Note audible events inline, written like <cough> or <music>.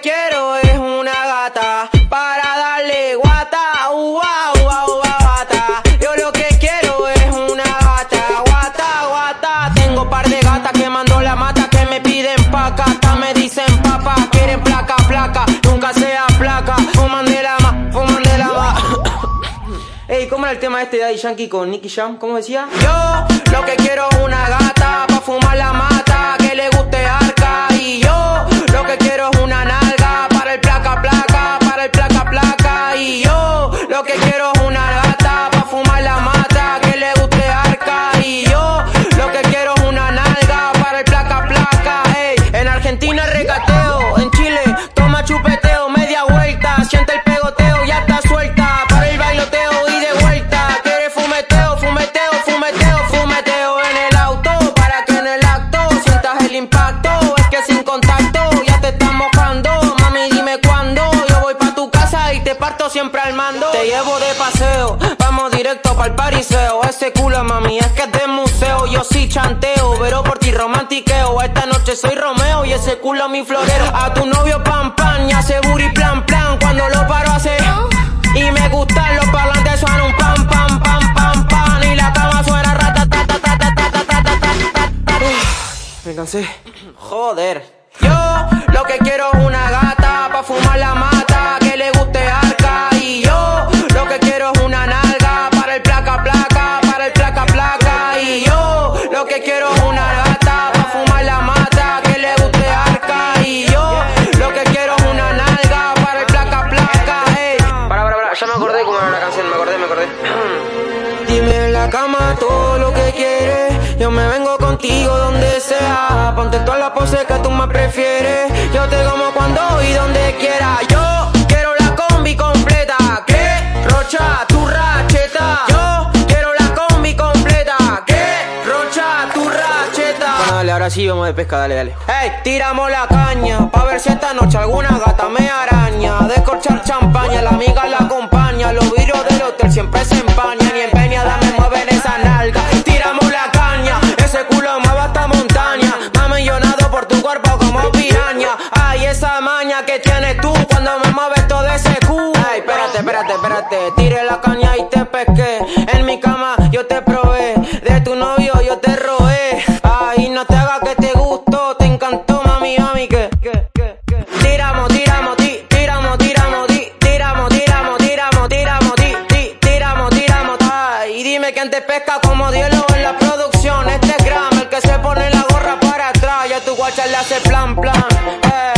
quiero es una gata para darle guata, uva, uva, uva, gata. Yo lo que quiero es una gata, guata, guata. Tengo par de gatas que mando la mata que me piden paca, hasta me dicen papa, quieren placa, placa, nunca sea placa. Fuman de la ma, fuman la ma. <coughs> Ey, ¿cómo era el tema este de Daddy Yankee con Nicky Jam? ¿Cómo decía? Yo lo que quiero es una gata pa' fumar. Siempre al mando. Te llevo de paseo, vamos directo pa'l pariseo. Ese culo mami es que es de museo, yo sí chanteo, pero por ti romantiqueo. Esta noche soy Romeo y ese culo mi florero. A tu novio pam pam y hace booty plan plan cuando lo paro hace. Y me gustan los parlantes suenan un pam pam pam pam pam y la cama suena rata ta ta ta ta ta ta ta ta Me cansé. Joder. Yo lo que quiero es una la cama todo lo que quieres. Yo me vengo contigo donde sea. Ponte todas las poses que tú me prefieres. Yo te como cuando y donde quiera. Yo quiero la combi completa. ¿Qué? Rocha, tu racheta. Yo quiero la combi completa. ¿Qué? Rocha, tu racheta. Bueno, dale, ahora sí vamos de pesca, dale, dale. Hey, tiramos la caña. Pa' ver si esta noche alguna gata me araña. Descorchar champaña, la amiga la acompaña. Los que tienes tú cuando me mueves todo ese cu. Ay, espérate, espérate, espérate. Tiré la caña y te pesqué. En mi cama yo te probé. De tu novio yo te robé. Ay, no te hagas que te gustó. Te encantó, mami, mami, que. Tiramos, tiramos, ti, tiramos, tiramos, ti, tiramos, tiramos, tiramos, tiramos, ti, ti, tiramos, tiramos. Ay, y dime quién te pesca como Dielo en la producción. Este es Gram, el que se pone la gorra para atrás. Ya tu guacha le hace plan, plan. Eh.